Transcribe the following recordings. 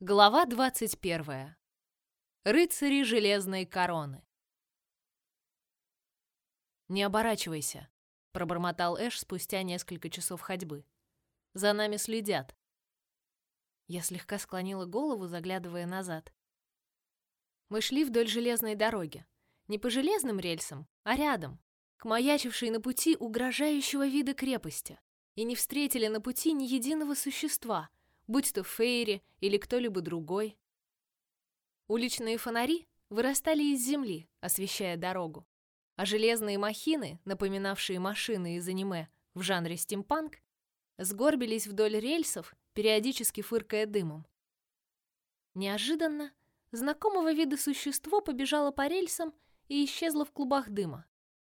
Глава 21. Рыцари железной короны. Не оборачивайся, пробормотал Эш спустя несколько часов ходьбы. За нами следят. Я слегка склонила голову, заглядывая назад. Мы шли вдоль железной дороги, не по железным рельсам, а рядом, к маячившей на пути угрожающего вида крепости, и не встретили на пути ни единого существа будь то Фейри или кто-либо другой. Уличные фонари вырастали из земли, освещая дорогу, а железные махины, напоминавшие машины из аниме в жанре стимпанк, сгорбились вдоль рельсов, периодически фыркая дымом. Неожиданно знакомого вида существо побежало по рельсам и исчезло в клубах дыма.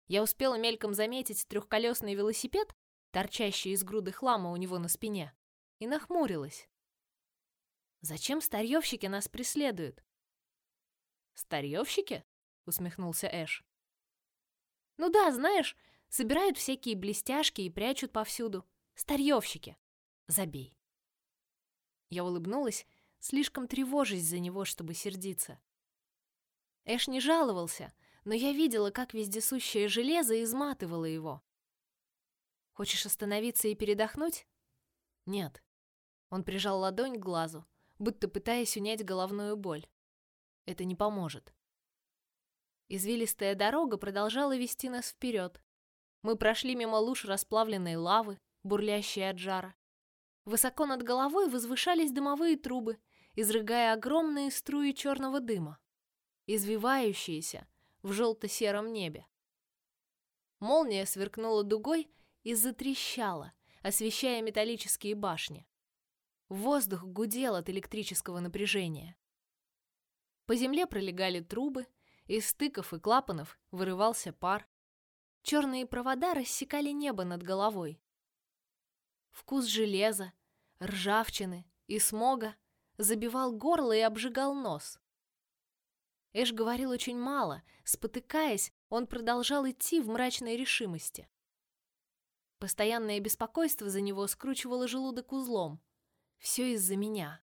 Я успела мельком заметить трехколесный велосипед, торчащий из груды хлама у него на спине, и нахмурилась. Зачем старьевщики нас преследуют? Старьевщики? Усмехнулся Эш. Ну да, знаешь, собирают всякие блестяшки и прячут повсюду. Старьевщики. Забей. Я улыбнулась, слишком тревожась за него, чтобы сердиться. Эш не жаловался, но я видела, как вездесущее железо изматывало его. Хочешь остановиться и передохнуть? Нет. Он прижал ладонь к глазу, будто пытаясь унять головную боль. Это не поможет. Извилистая дорога продолжала вести нас вперед. Мы прошли мимо луж расплавленной лавы, бурлящей от жара. Высоко над головой возвышались дымовые трубы, изрыгая огромные струи черного дыма, извивающиеся в желто-сером небе. Молния сверкнула дугой и затрещала, освещая металлические башни. Воздух гудел от электрического напряжения. По земле пролегали трубы, из стыков и клапанов вырывался пар. Черные провода рассекали небо над головой. Вкус железа, ржавчины и смога забивал горло и обжигал нос. Эш говорил очень мало, спотыкаясь, он продолжал идти в мрачной решимости. Постоянное беспокойство за него скручивало желудок узлом. Все из-за меня.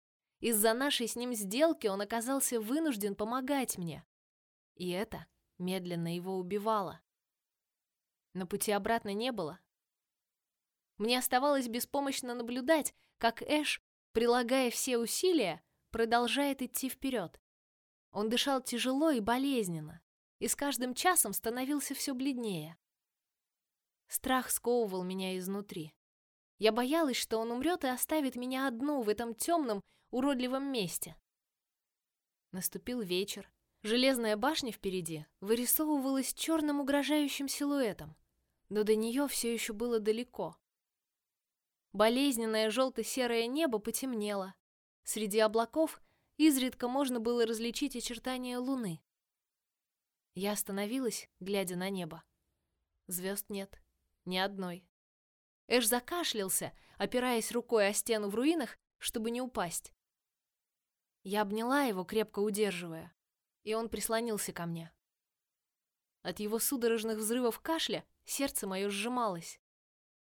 Из-за нашей с ним сделки он оказался вынужден помогать мне. И это медленно его убивало. На пути обратно не было. Мне оставалось беспомощно наблюдать, как Эш, прилагая все усилия, продолжает идти вперед. Он дышал тяжело и болезненно, и с каждым часом становился все бледнее. Страх сковывал меня изнутри. Я боялась, что он умрет и оставит меня одну в этом темном, уродливом месте. Наступил вечер. Железная башня впереди вырисовывалась черным угрожающим силуэтом, но до нее все еще было далеко. Болезненное желто-серое небо потемнело. Среди облаков изредка можно было различить очертания луны. Я остановилась, глядя на небо. Звезд нет, ни одной. Эш закашлялся, опираясь рукой о стену в руинах, чтобы не упасть. Я обняла его, крепко удерживая, и он прислонился ко мне. От его судорожных взрывов кашля сердце мое сжималось.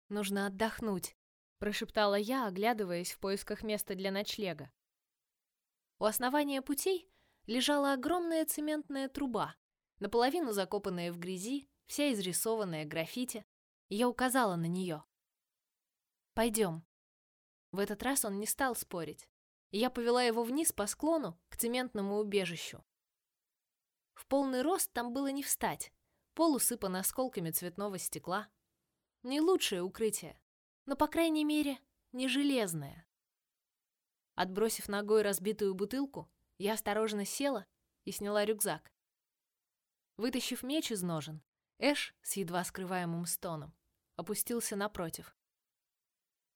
Нужно отдохнуть, прошептала я, оглядываясь в поисках места для ночлега. У основания путей лежала огромная цементная труба, наполовину закопанная в грязи, вся изрисованная граффити. Я указала на нее. Пойдем. В этот раз он не стал спорить. Я повела его вниз по склону к цементному убежищу. В полный рост там было не встать. Пол усыпан осколками цветного стекла. Не лучшее укрытие, но по крайней мере не железное. Отбросив ногой разбитую бутылку, я осторожно села и сняла рюкзак. Вытащив меч из ножен, Эш с едва скрываемым стоном опустился напротив.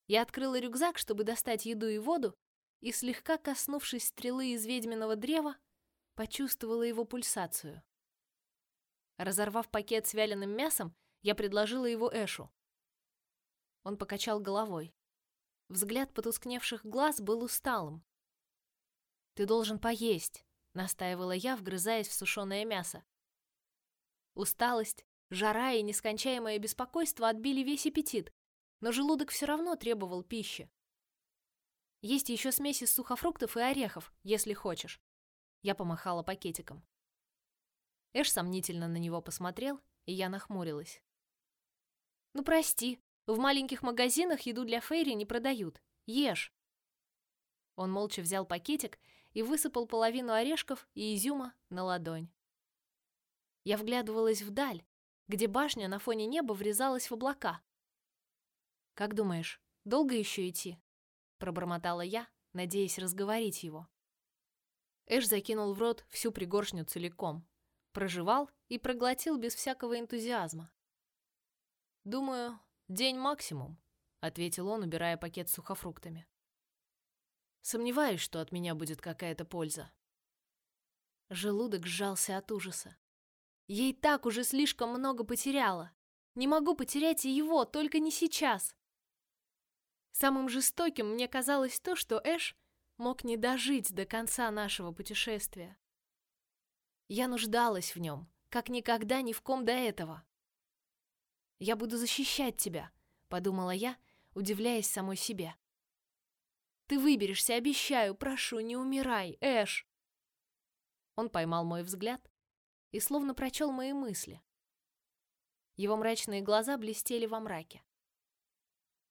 Я открыла рюкзак, чтобы достать еду и воду, и слегка коснувшись стрелы из ведьминого древа, почувствовала его пульсацию. Разорвав пакет с вяленым мясом, я предложила его Эшу. Он покачал головой. Взгляд потускневших глаз был усталым. Ты должен поесть, настаивала я, вгрызаясь в сушеное мясо. Усталость, жара и нескончаемое беспокойство отбили весь аппетит, но желудок все равно требовал пищи. Есть еще смесь из сухофруктов и орехов, если хочешь. Я помахала пакетиком. Эш сомнительно на него посмотрел, и я нахмурилась. Ну прости, в маленьких магазинах еду для Фейри не продают. Ешь. Он молча взял пакетик и высыпал половину орешков и изюма на ладонь. Я вглядывалась вдаль, где башня на фоне неба врезалась в облака. Как думаешь, долго еще идти? пробормотала я, надеясь разговорить его. Эш закинул в рот всю пригоршню целиком, прожевал и проглотил без всякого энтузиазма. Думаю, день максимум, ответил он, убирая пакет с сухофруктами. Сомневаюсь, что от меня будет какая-то польза. Желудок сжался от ужаса. Ей так уже слишком много потеряла. Не могу потерять и его, только не сейчас. Самым жестоким мне казалось то, что Эш мог не дожить до конца нашего путешествия. Я нуждалась в нем, как никогда ни в ком до этого. Я буду защищать тебя, подумала я, удивляясь самой себе. Ты выберешься, обещаю, прошу, не умирай, Эш. Он поймал мой взгляд и словно прочел мои мысли. Его мрачные глаза блестели во мраке.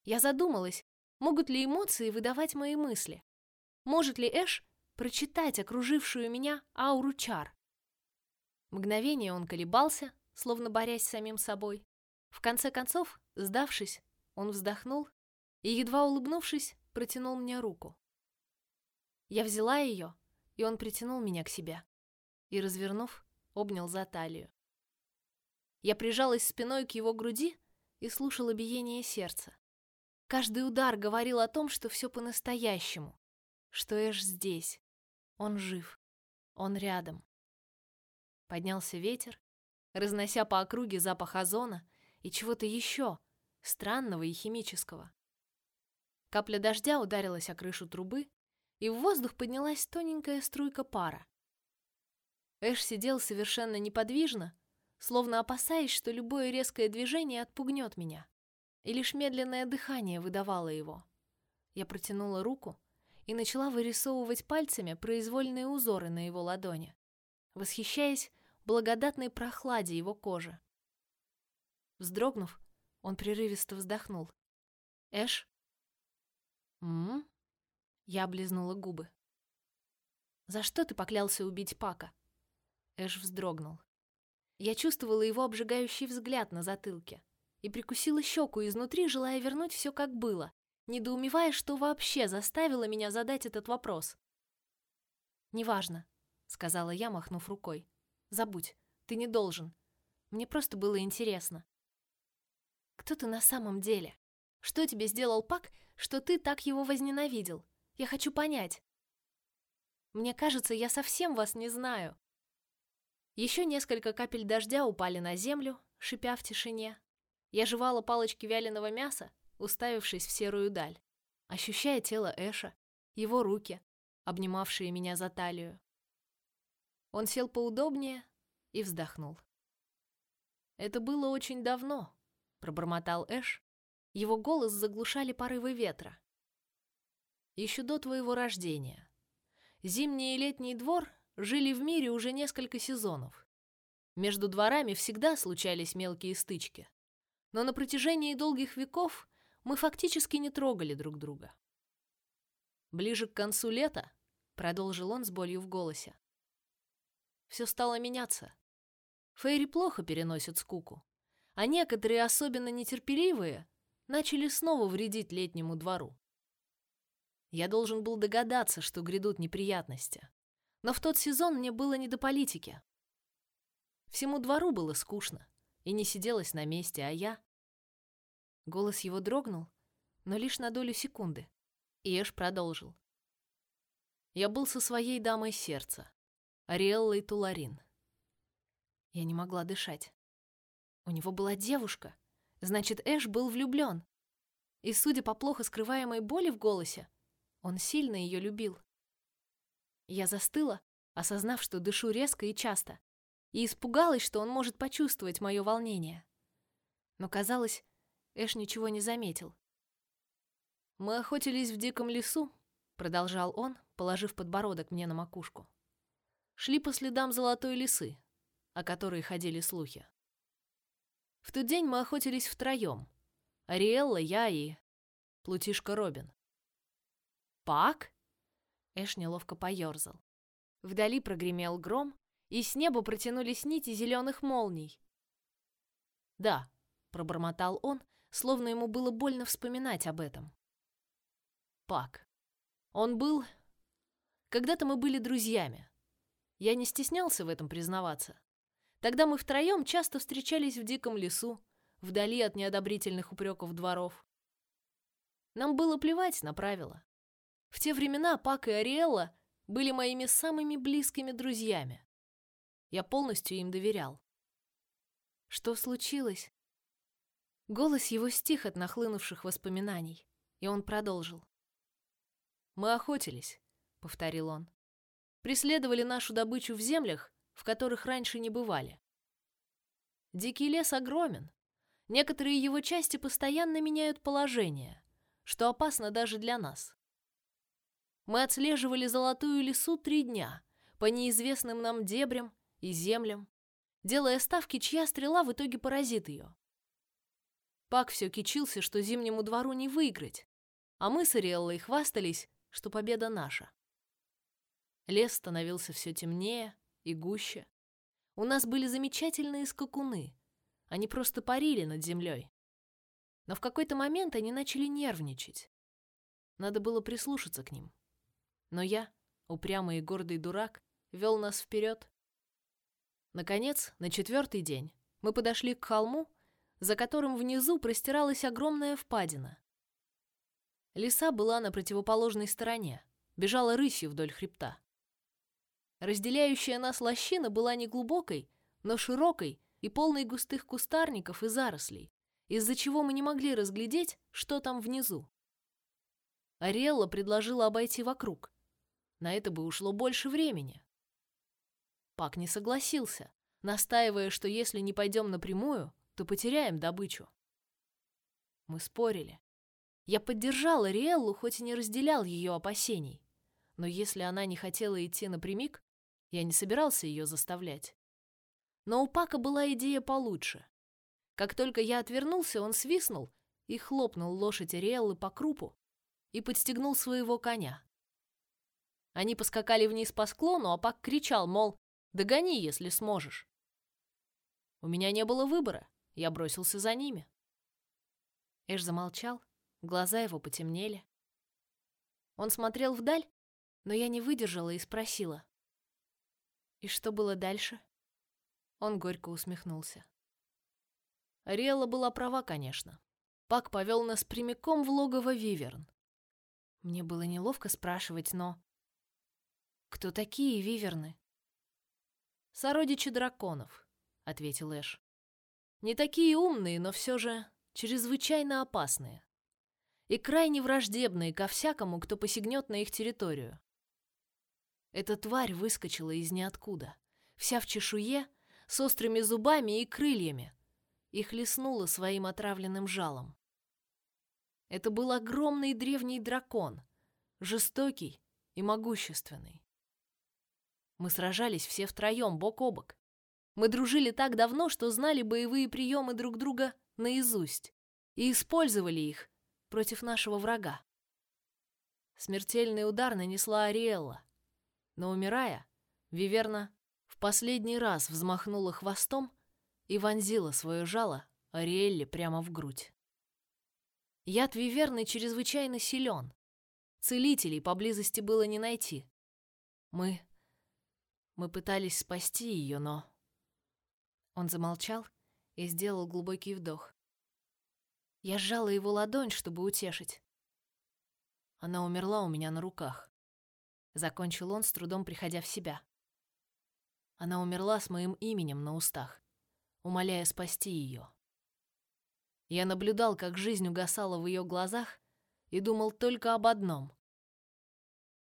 Я задумалась, могут ли эмоции выдавать мои мысли. Может ли Эш прочитать окружившую меня ауру чар? Мгновение он колебался, словно борясь с самим собой. В конце концов, сдавшись, он вздохнул и, едва улыбнувшись, протянул мне руку. Я взяла ее, и он притянул меня к себе и, развернув, обнял за талию. Я прижалась спиной к его груди и слушала биение сердца. Каждый удар говорил о том, что все по-настоящему, что Эш здесь. Он жив. Он рядом. Поднялся ветер, разнося по округе запах озона и чего-то еще, странного и химического. Капля дождя ударилась о крышу трубы, и в воздух поднялась тоненькая струйка пара. Эш сидел совершенно неподвижно, словно опасаясь, что любое резкое движение отпугнет меня, и лишь медленное дыхание выдавало его. Я протянула руку и начала вырисовывать пальцами произвольные узоры на его ладони, восхищаясь благодатной прохладе его кожи. Вздрогнув, он прерывисто вздохнул. Эш? М? Я облизнула губы. За что ты поклялся убить Пака? Эш вздрогнул. Я чувствовала его обжигающий взгляд на затылке и прикусила щеку изнутри, желая вернуть все как было, недоумевая, что вообще заставило меня задать этот вопрос. «Неважно», — сказала я, махнув рукой. «Забудь, ты не должен. Мне просто было интересно». «Кто ты на самом деле? Что тебе сделал Пак, что ты так его возненавидел? Я хочу понять». «Мне кажется, я совсем вас не знаю». Еще несколько капель дождя упали на землю, шипя в тишине. Я жевала палочки вяленого мяса, уставившись в серую даль, ощущая тело Эша, его руки, обнимавшие меня за талию. Он сел поудобнее и вздохнул. Это было очень давно, пробормотал Эш. Его голос заглушали порывы ветра. Еще до твоего рождения. Зимний и летний двор жили в мире уже несколько сезонов. Между дворами всегда случались мелкие стычки, но на протяжении долгих веков мы фактически не трогали друг друга. Ближе к концу лета, продолжил он с болью в голосе, все стало меняться. Фейри плохо переносят скуку, а некоторые, особенно нетерпеливые, начали снова вредить летнему двору. Я должен был догадаться, что грядут неприятности, но в тот сезон мне было не до политики. Всему двору было скучно, и не сиделось на месте, а я Голос его дрогнул, но лишь на долю секунды. И Эш продолжил. Я был со своей дамой сердца, Ариэллой Туларин. Я не могла дышать. У него была девушка, значит, Эш был влюблен. И, судя по плохо скрываемой боли в голосе, он сильно ее любил. Я застыла, осознав, что дышу резко и часто, и испугалась, что он может почувствовать мое волнение. Но казалось, Эш ничего не заметил. Мы охотились в диком лесу, продолжал он, положив подбородок мне на макушку. Шли по следам золотой лисы, о которой ходили слухи. В тот день мы охотились втроем. Ариэлла, я и... Плутишка Робин. «Пак?» Эш неловко поерзал. Вдали прогремел гром, и с неба протянулись нити зеленых молний. «Да», — пробормотал он, словно ему было больно вспоминать об этом. Пак. Он был... Когда-то мы были друзьями. Я не стеснялся в этом признаваться. Тогда мы втроем часто встречались в диком лесу, вдали от неодобрительных упреков дворов. Нам было плевать на правила. В те времена Пак и Ариэлла были моими самыми близкими друзьями. Я полностью им доверял. Что случилось? Голос его стих от нахлынувших воспоминаний, и он продолжил. «Мы охотились», — повторил он. «Преследовали нашу добычу в землях, в которых раньше не бывали. Дикий лес огромен. Некоторые его части постоянно меняют положение, что опасно даже для нас. Мы отслеживали золотую лесу три дня по неизвестным нам дебрям и землям, делая ставки, чья стрела в итоге поразит ее. Пак все кичился, что зимнему двору не выиграть, а мы с Ариэллой хвастались, что победа наша. Лес становился все темнее и гуще. У нас были замечательные скакуны. Они просто парили над землей. Но в какой-то момент они начали нервничать. Надо было прислушаться к ним. Но я, упрямый и гордый дурак, вел нас вперед. Наконец, на четвертый день мы подошли к холму, за которым внизу простиралась огромная впадина. Лиса была на противоположной стороне, бежала рысью вдоль хребта. Разделяющая нас лощина была не глубокой, но широкой и полной густых кустарников и зарослей, из-за чего мы не могли разглядеть, что там внизу. Ариэлла предложила обойти вокруг, на это бы ушло больше времени. Пак не согласился, настаивая, что если не пойдем напрямую, то потеряем добычу. Мы спорили. Я поддержал Риэллу, хоть и не разделял ее опасений. Но если она не хотела идти напрямик, я не собирался ее заставлять. Но у Пака была идея получше. Как только я отвернулся, он свистнул и хлопнул лошадь Риэллы по крупу и подстегнул своего коня. Они поскакали вниз по склону, а Пак кричал, мол, догони, если сможешь. У меня не было выбора, я бросился за ними. Эш замолчал, глаза его потемнели. Он смотрел вдаль, но я не выдержала и спросила. «И что было дальше?» Он горько усмехнулся. Риэла была права, конечно. Пак повел нас прямиком в логово Виверн. Мне было неловко спрашивать, но... Кто такие виверны? Сородичи драконов, ответил Эш. Не такие умные, но все же чрезвычайно опасные. И крайне враждебные ко всякому, кто посягнет на их территорию. Эта тварь выскочила из ниоткуда, вся в чешуе, с острыми зубами и крыльями, и хлестнула своим отравленным жалом. Это был огромный древний дракон, жестокий и могущественный. Мы сражались все втроем, бок о бок. Мы дружили так давно, что знали боевые приемы друг друга наизусть и использовали их против нашего врага. Смертельный удар нанесла Ариэлла, но умирая, Виверна в последний раз взмахнула хвостом и вонзила свое жало Ариэлле прямо в грудь. Яд Виверны чрезвычайно силен. Целителей поблизости было не найти. Мы мы пытались спасти ее, но... Он замолчал и сделал глубокий вдох. Я сжала его ладонь, чтобы утешить. Она умерла у меня на руках. Закончил он, с трудом приходя в себя. Она умерла с моим именем на устах, умоляя спасти ее. Я наблюдал, как жизнь угасала в ее глазах, и думал только об одном.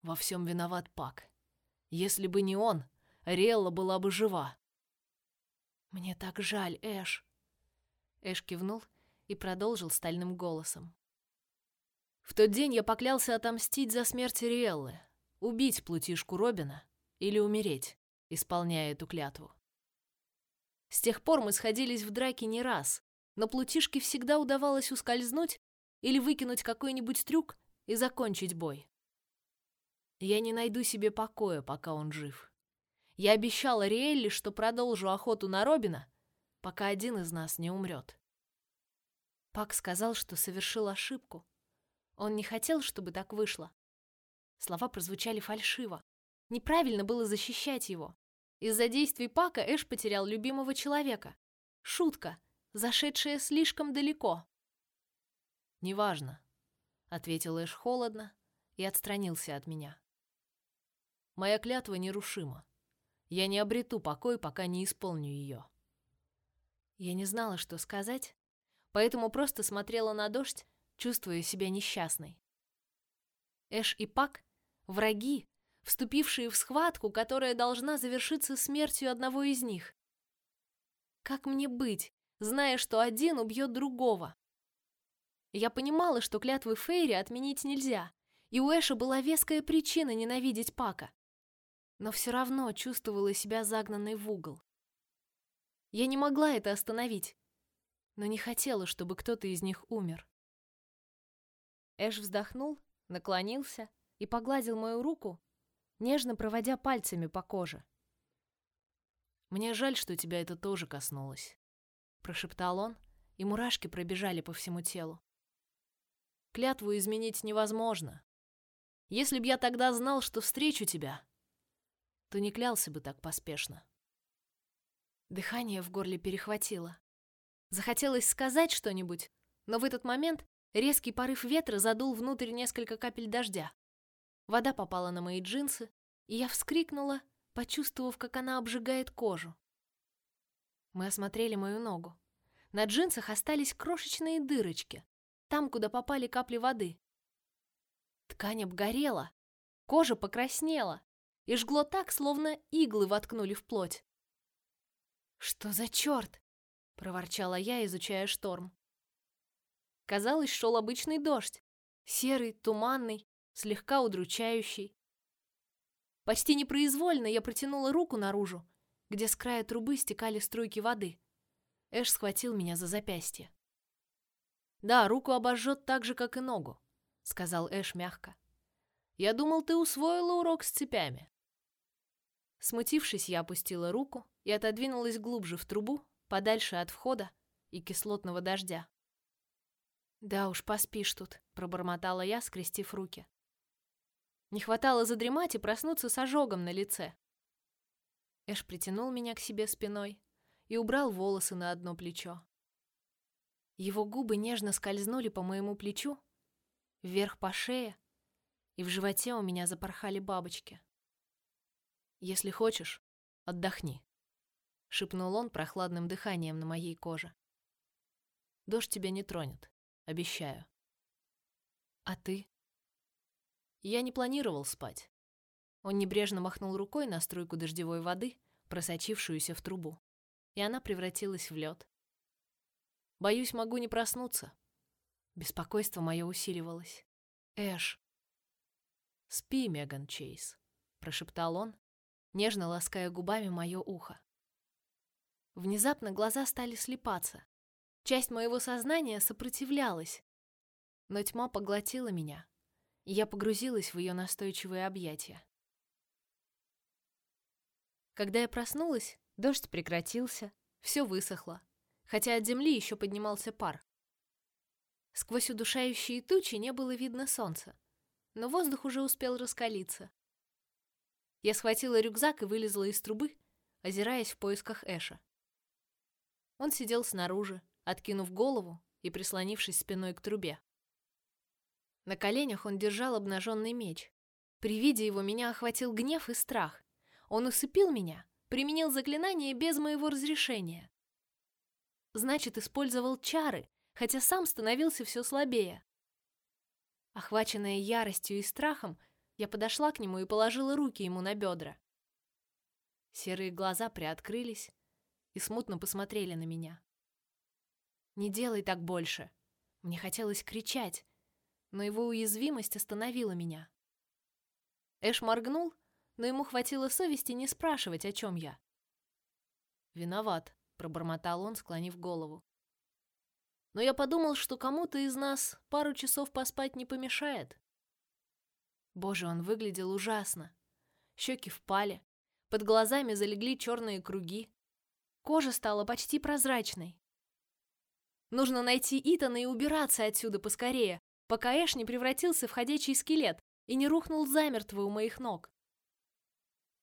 Во всем виноват Пак. Если бы не он, Релла была бы жива. Мне так жаль, Эш. Эш кивнул и продолжил стальным голосом. В тот день я поклялся отомстить за смерть Риэллы, убить плутишку Робина или умереть, исполняя эту клятву. С тех пор мы сходились в драке не раз, но плутишке всегда удавалось ускользнуть или выкинуть какой-нибудь трюк и закончить бой. Я не найду себе покоя, пока он жив. Я обещала Риэлли, что продолжу охоту на Робина, пока один из нас не умрет. Пак сказал, что совершил ошибку, он не хотел, чтобы так вышло. Слова прозвучали фальшиво. Неправильно было защищать его. Из-за действий Пака Эш потерял любимого человека. Шутка, зашедшая слишком далеко. «Неважно», — ответил Эш холодно и отстранился от меня. «Моя клятва нерушима. Я не обрету покой, пока не исполню ее». Я не знала, что сказать, поэтому просто смотрела на дождь чувствуя себя несчастной. Эш и Пак — враги, вступившие в схватку, которая должна завершиться смертью одного из них. Как мне быть, зная, что один убьет другого? Я понимала, что клятвы Фейри отменить нельзя, и у Эша была веская причина ненавидеть Пака. Но все равно чувствовала себя загнанной в угол. Я не могла это остановить, но не хотела, чтобы кто-то из них умер. Эш вздохнул, наклонился и погладил мою руку, нежно проводя пальцами по коже. «Мне жаль, что тебя это тоже коснулось», — прошептал он, и мурашки пробежали по всему телу. «Клятву изменить невозможно. Если б я тогда знал, что встречу тебя, то не клялся бы так поспешно». Дыхание в горле перехватило. Захотелось сказать что-нибудь, но в этот момент Резкий порыв ветра задул внутрь несколько капель дождя. Вода попала на мои джинсы, и я вскрикнула, почувствовав, как она обжигает кожу. Мы осмотрели мою ногу. На джинсах остались крошечные дырочки, там, куда попали капли воды. Ткань обгорела, кожа покраснела и жгло так, словно иглы воткнули в плоть. «Что за черт?» — проворчала я, изучая шторм. Казалось, шел обычный дождь. Серый, туманный, слегка удручающий. Почти непроизвольно я протянула руку наружу, где с края трубы стекали струйки воды. Эш схватил меня за запястье. «Да, руку обожжет так же, как и ногу», — сказал Эш мягко. «Я думал, ты усвоила урок с цепями». Смутившись, я опустила руку и отодвинулась глубже в трубу, подальше от входа и кислотного дождя. «Да уж, поспишь тут», — пробормотала я, скрестив руки. Не хватало задремать и проснуться с ожогом на лице. Эш притянул меня к себе спиной и убрал волосы на одно плечо. Его губы нежно скользнули по моему плечу, вверх по шее, и в животе у меня запорхали бабочки. «Если хочешь, отдохни», — шепнул он прохладным дыханием на моей коже. «Дождь тебя не тронет. Обещаю. А ты? Я не планировал спать. Он небрежно махнул рукой на струйку дождевой воды, просочившуюся в трубу, и она превратилась в лед. Боюсь, могу не проснуться. Беспокойство мое усиливалось. Эш. Спи, Меган Чейз, прошептал он, нежно лаская губами мое ухо. Внезапно глаза стали слепаться. Часть моего сознания сопротивлялась, но тьма поглотила меня, и я погрузилась в ее настойчивые объятия. Когда я проснулась, дождь прекратился, все высохло, хотя от земли еще поднимался пар. Сквозь удушающие тучи не было видно солнца, но воздух уже успел раскалиться. Я схватила рюкзак и вылезла из трубы, озираясь в поисках Эша. Он сидел снаружи, откинув голову и прислонившись спиной к трубе. На коленях он держал обнаженный меч. При виде его меня охватил гнев и страх. Он усыпил меня, применил заклинание без моего разрешения. Значит, использовал чары, хотя сам становился все слабее. Охваченная яростью и страхом, я подошла к нему и положила руки ему на бедра. Серые глаза приоткрылись и смутно посмотрели на меня. Не делай так больше. Мне хотелось кричать, но его уязвимость остановила меня. Эш моргнул, но ему хватило совести не спрашивать, о чем я. «Виноват», — пробормотал он, склонив голову. «Но я подумал, что кому-то из нас пару часов поспать не помешает». Боже, он выглядел ужасно. Щеки впали, под глазами залегли черные круги. Кожа стала почти прозрачной. Нужно найти Итана и убираться отсюда поскорее, пока Эш не превратился в ходячий скелет и не рухнул замертво у моих ног.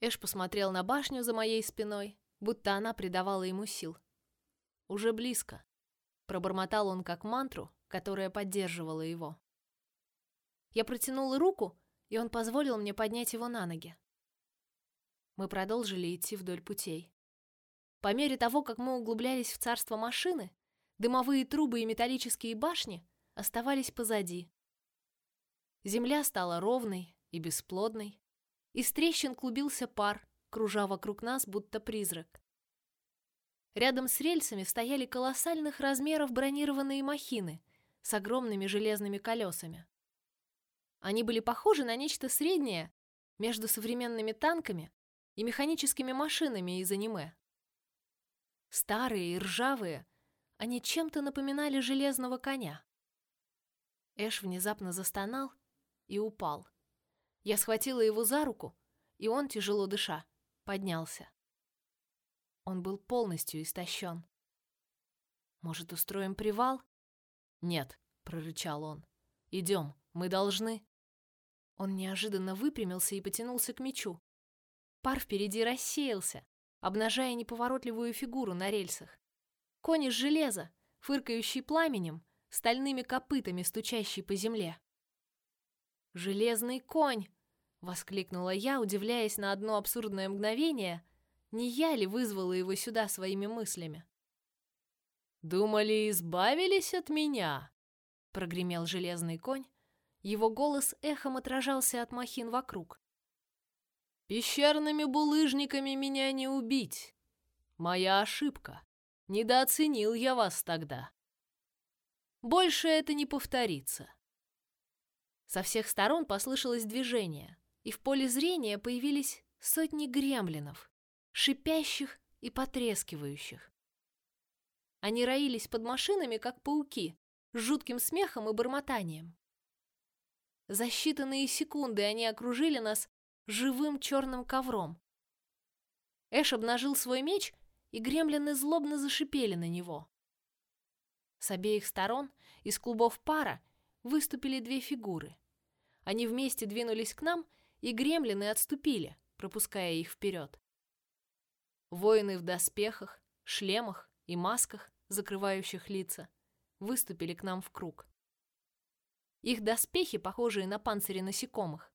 Эш посмотрел на башню за моей спиной, будто она придавала ему сил. Уже близко. Пробормотал он как мантру, которая поддерживала его. Я протянула руку, и он позволил мне поднять его на ноги. Мы продолжили идти вдоль путей. По мере того, как мы углублялись в царство машины, дымовые трубы и металлические башни оставались позади. Земля стала ровной и бесплодной. Из трещин клубился пар, кружа вокруг нас, будто призрак. Рядом с рельсами стояли колоссальных размеров бронированные махины с огромными железными колесами. Они были похожи на нечто среднее между современными танками и механическими машинами из аниме. Старые и ржавые, они чем-то напоминали железного коня. Эш внезапно застонал и упал. Я схватила его за руку, и он, тяжело дыша, поднялся. Он был полностью истощен. «Может, устроим привал?» «Нет», — прорычал он. «Идем, мы должны...» Он неожиданно выпрямился и потянулся к мечу. Пар впереди рассеялся, обнажая неповоротливую фигуру на рельсах. Конь из железа, фыркающий пламенем, стальными копытами стучащий по земле. «Железный конь!» — воскликнула я, удивляясь на одно абсурдное мгновение. Не я ли вызвала его сюда своими мыслями? «Думали, избавились от меня?» — прогремел железный конь. Его голос эхом отражался от махин вокруг. «Пещерными булыжниками меня не убить. Моя ошибка. Недооценил я вас тогда. Больше это не повторится. Со всех сторон послышалось движение, и в поле зрения появились сотни гремлинов, шипящих и потрескивающих. Они роились под машинами, как пауки, с жутким смехом и бормотанием. За считанные секунды они окружили нас живым черным ковром. Эш обнажил свой меч, и гремлины злобно зашипели на него. С обеих сторон из клубов пара выступили две фигуры. Они вместе двинулись к нам, и гремлины отступили, пропуская их вперед. Воины в доспехах, шлемах и масках, закрывающих лица, выступили к нам в круг. Их доспехи, похожие на панцири насекомых,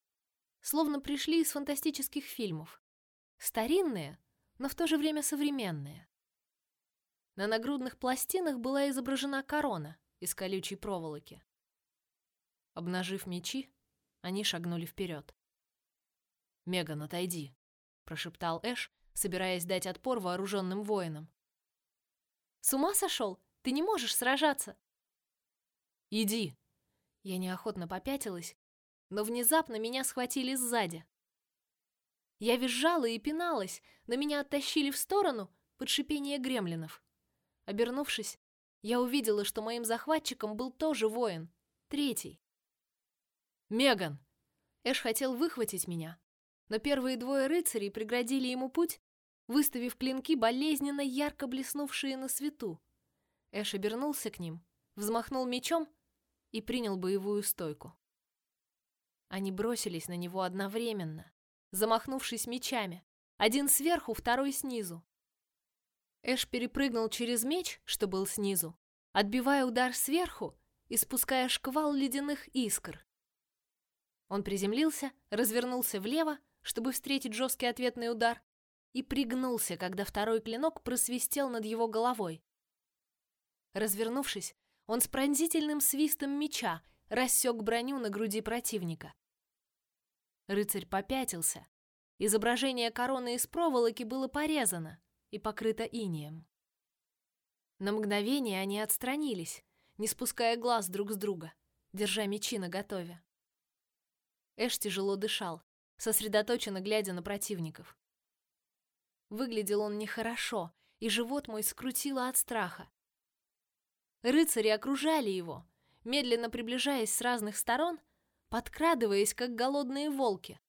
словно пришли из фантастических фильмов. Старинные, но в то же время современные. На нагрудных пластинах была изображена корона из колючей проволоки. Обнажив мечи, они шагнули вперед. «Меган, отойди», — прошептал Эш, собираясь дать отпор вооруженным воинам. «С ума сошел? Ты не можешь сражаться!» «Иди!» Я неохотно попятилась, но внезапно меня схватили сзади. Я визжала и пиналась, но меня оттащили в сторону под шипение гремлинов. Обернувшись, я увидела, что моим захватчиком был тоже воин, третий. «Меган!» Эш хотел выхватить меня, но первые двое рыцарей преградили ему путь, выставив клинки, болезненно ярко блеснувшие на свету. Эш обернулся к ним, взмахнул мечом и принял боевую стойку. Они бросились на него одновременно, замахнувшись мечами, один сверху, второй снизу. Эш перепрыгнул через меч, что был снизу, отбивая удар сверху и спуская шквал ледяных искр. Он приземлился, развернулся влево, чтобы встретить жесткий ответный удар, и пригнулся, когда второй клинок просвистел над его головой. Развернувшись, он с пронзительным свистом меча рассек броню на груди противника. Рыцарь попятился. Изображение короны из проволоки было порезано и покрыто инеем. На мгновение они отстранились, не спуская глаз друг с друга, держа мечи наготове. Эш тяжело дышал, сосредоточенно глядя на противников. Выглядел он нехорошо, и живот мой скрутило от страха. Рыцари окружали его, медленно приближаясь с разных сторон, подкрадываясь, как голодные волки.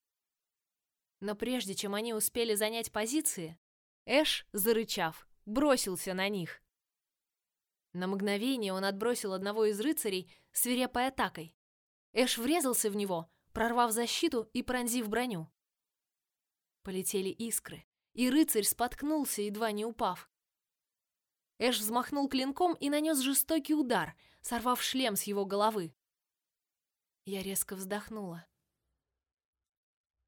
Но прежде чем они успели занять позиции, Эш, зарычав, бросился на них. На мгновение он отбросил одного из рыцарей свирепой атакой. Эш врезался в него, прорвав защиту и пронзив броню. Полетели искры, и рыцарь споткнулся, едва не упав. Эш взмахнул клинком и нанес жестокий удар, сорвав шлем с его головы. Я резко вздохнула.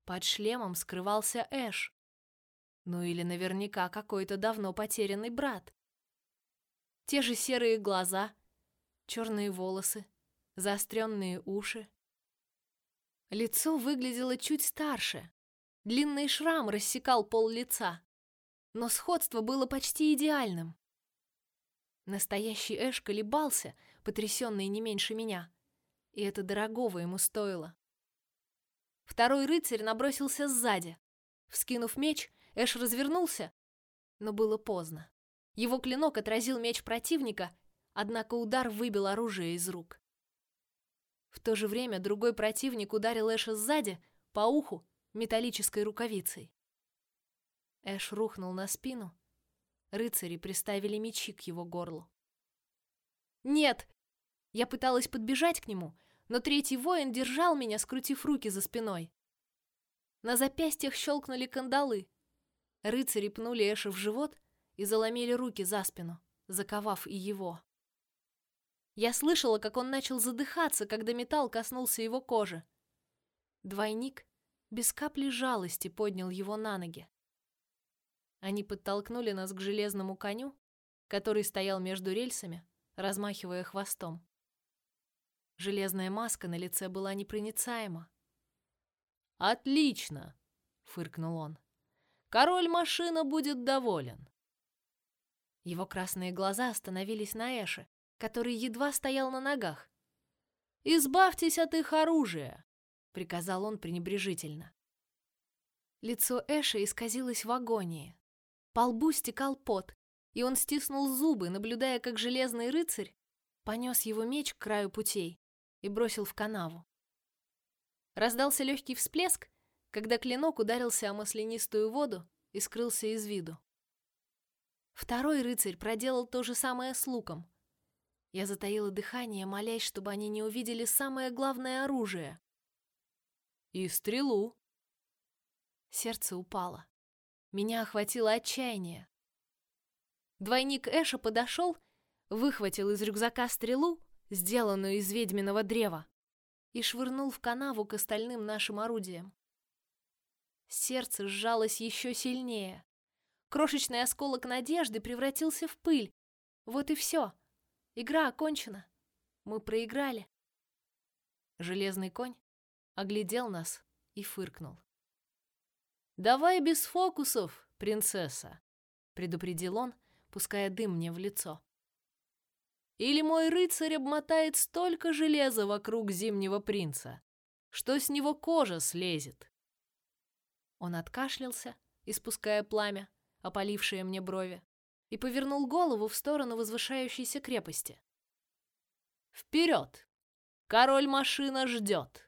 Под шлемом скрывался Эш. Ну или наверняка какой-то давно потерянный брат. Те же серые глаза, черные волосы, заостренные уши. Лицо выглядело чуть старше. Длинный шрам рассекал пол лица, но сходство было почти идеальным. Настоящий Эш колебался, потрясенный не меньше меня, и это дорогого ему стоило. Второй рыцарь набросился сзади. Вскинув меч, Эш развернулся, но было поздно. Его клинок отразил меч противника, однако удар выбил оружие из рук. В то же время другой противник ударил Эша сзади, по уху, металлической рукавицей. Эш рухнул на спину. Рыцари приставили мечи к его горлу. «Нет!» Я пыталась подбежать к нему, но третий воин держал меня, скрутив руки за спиной. На запястьях щелкнули кандалы. Рыцари пнули Эша в живот и заломили руки за спину, заковав и его. Я слышала, как он начал задыхаться, когда металл коснулся его кожи. Двойник без капли жалости поднял его на ноги. Они подтолкнули нас к железному коню, который стоял между рельсами, размахивая хвостом. Железная маска на лице была непроницаема. «Отлично!» — фыркнул он. «Король машина будет доволен». Его красные глаза остановились на Эше, который едва стоял на ногах. «Избавьтесь от их оружия!» — приказал он пренебрежительно. Лицо Эша исказилось в агонии. По лбу стекал пот, и он стиснул зубы, наблюдая, как железный рыцарь понес его меч к краю путей и бросил в канаву. Раздался легкий всплеск, когда клинок ударился о маслянистую воду и скрылся из виду. Второй рыцарь проделал то же самое с луком, я затаила дыхание, молясь, чтобы они не увидели самое главное оружие. И стрелу. Сердце упало. Меня охватило отчаяние. Двойник Эша подошел, выхватил из рюкзака стрелу, сделанную из ведьминого древа, и швырнул в канаву к остальным нашим орудиям. Сердце сжалось еще сильнее. Крошечный осколок надежды превратился в пыль. Вот и все. Игра окончена. Мы проиграли. Железный конь оглядел нас и фыркнул. «Давай без фокусов, принцесса», — предупредил он, пуская дым мне в лицо. «Или мой рыцарь обмотает столько железа вокруг зимнего принца, что с него кожа слезет». Он откашлялся, испуская пламя, опалившее мне брови и повернул голову в сторону возвышающейся крепости. «Вперед! Король-машина ждет!»